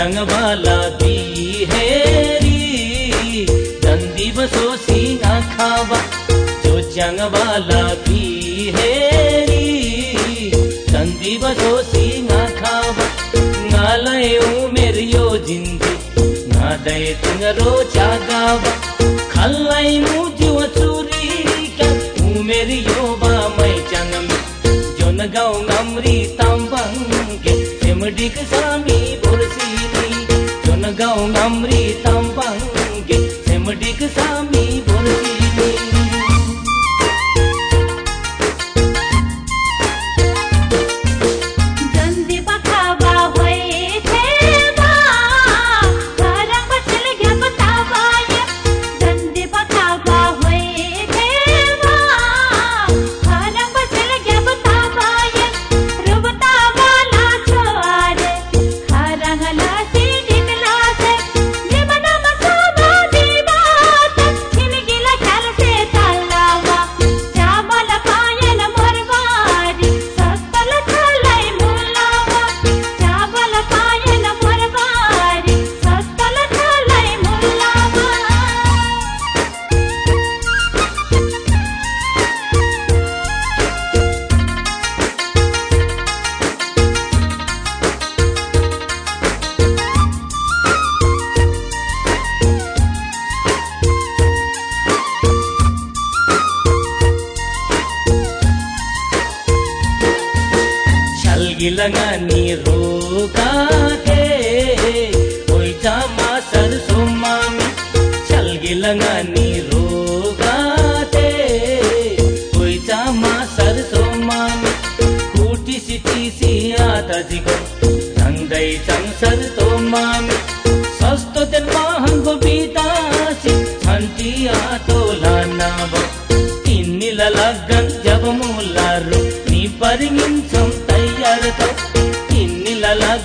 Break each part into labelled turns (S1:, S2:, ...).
S1: जंग वाला दी हेरी दंदी बसो सीना खावा, जो जंग वाला दी हेरी दंदी बसो सीना खावा, ना नालय मेरी ओ जिंदी ना दे दय तुंगरो जागावा खल्लाई मुझे चूरी का मेरी ओ बा जंग में जो न गाँव अमृतम के सामी पुर gaung amritam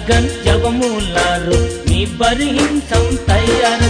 S1: గంజవములారు నీ బరిహింసం తయారు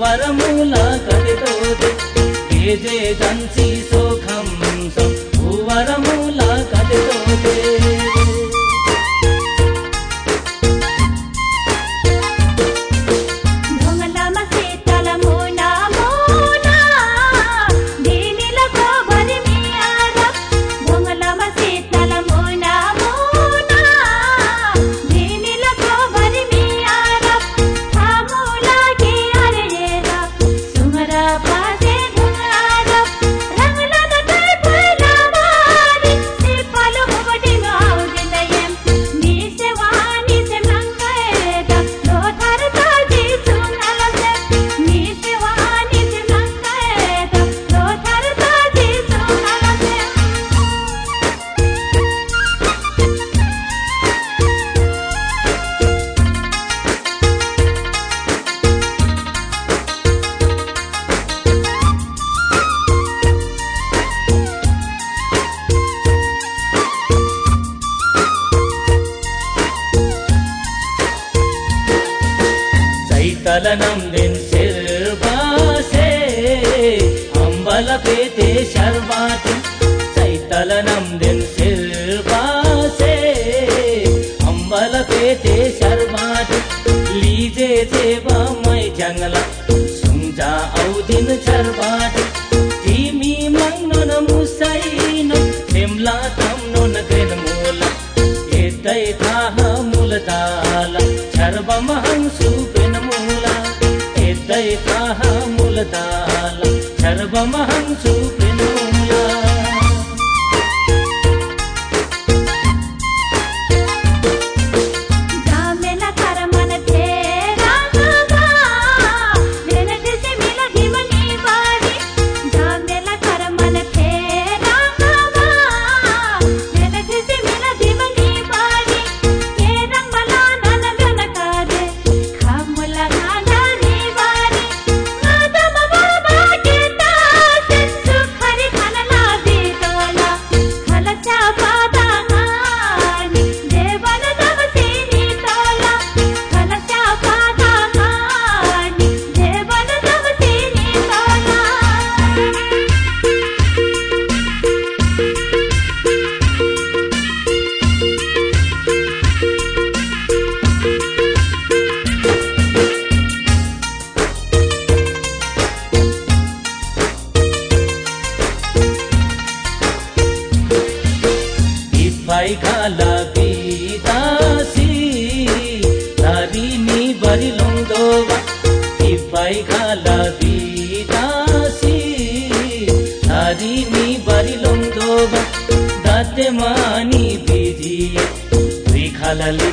S1: वरमुखं वरम् देव मै जङ्गल सुम्जा औदिन चरबाट तिमी मङ्नु न मुसैन तिम्ला तम्नु न दिन मूल। यतै थाह मूल दाल चर्ब महंसु बिन मूला। यतै थाह मूल दाल चर्ब महंसु Larini barilondoa, ibaiga la vida si. Larini barilondoa, date mani bidie, vikhalali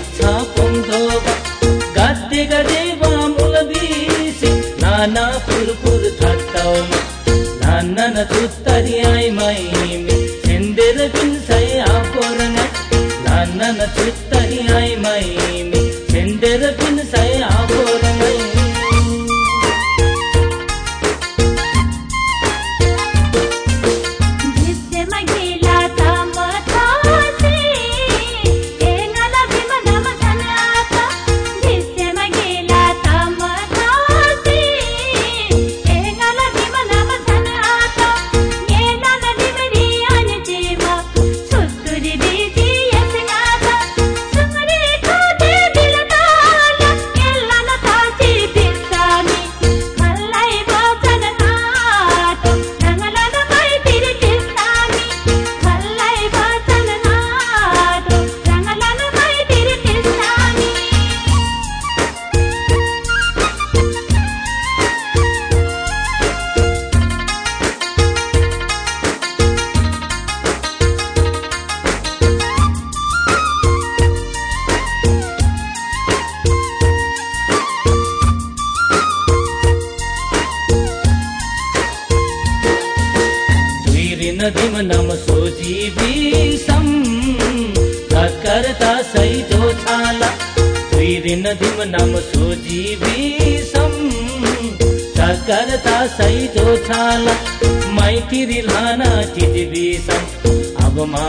S1: 别的跟谁呀？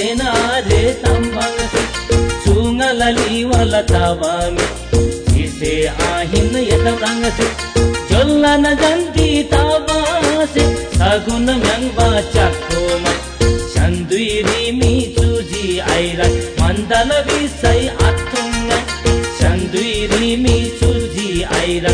S1: सत्यना रे तम्बंगसी चुंगलली वाला तावामी जिसे आहिन यतम रंगसी जोल्ला न जंती तावासे सगुन म्यांगवा चक्कोमा चन्दुई रिमी चुजी आइरा मन्दल विसै आत्तुङ्गा चन्दुई रिमी चुजी आइरा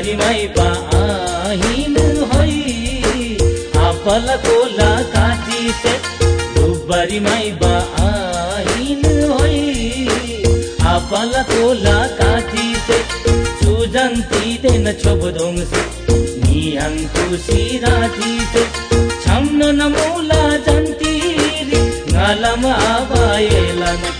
S1: लुबरीमै पाहिन होइ आपल कोला काटी से लुबरीमै पाहिन होइ आपल कोला काटी से सुजन्ती देन छोबदोङ से नियङ खुसी राती से छम्न नमूला जन्तीरी ngalaम abayelan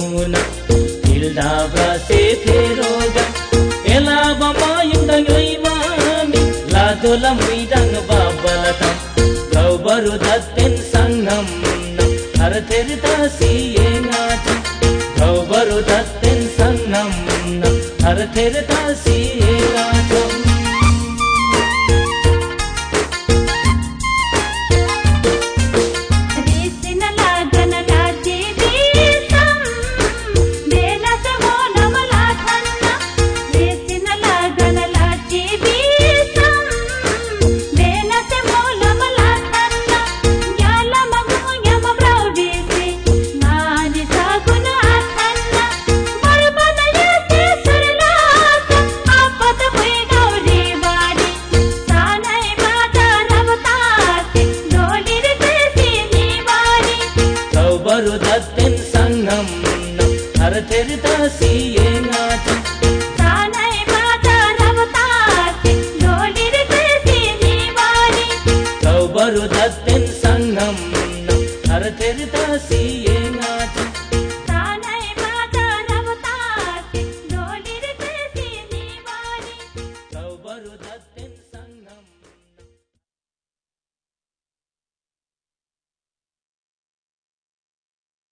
S1: యమున దిల్దా బ్రాసే ఫేరోగా ఎలా బమాయుడంగ్ లైమామి లాదోలం వీడంగ్ బాబలటం గౌబరు దత్తెన్ సంఘం హరతెరిత సీయే గౌబరు దత్తెన్ నమ్ నమ్ హర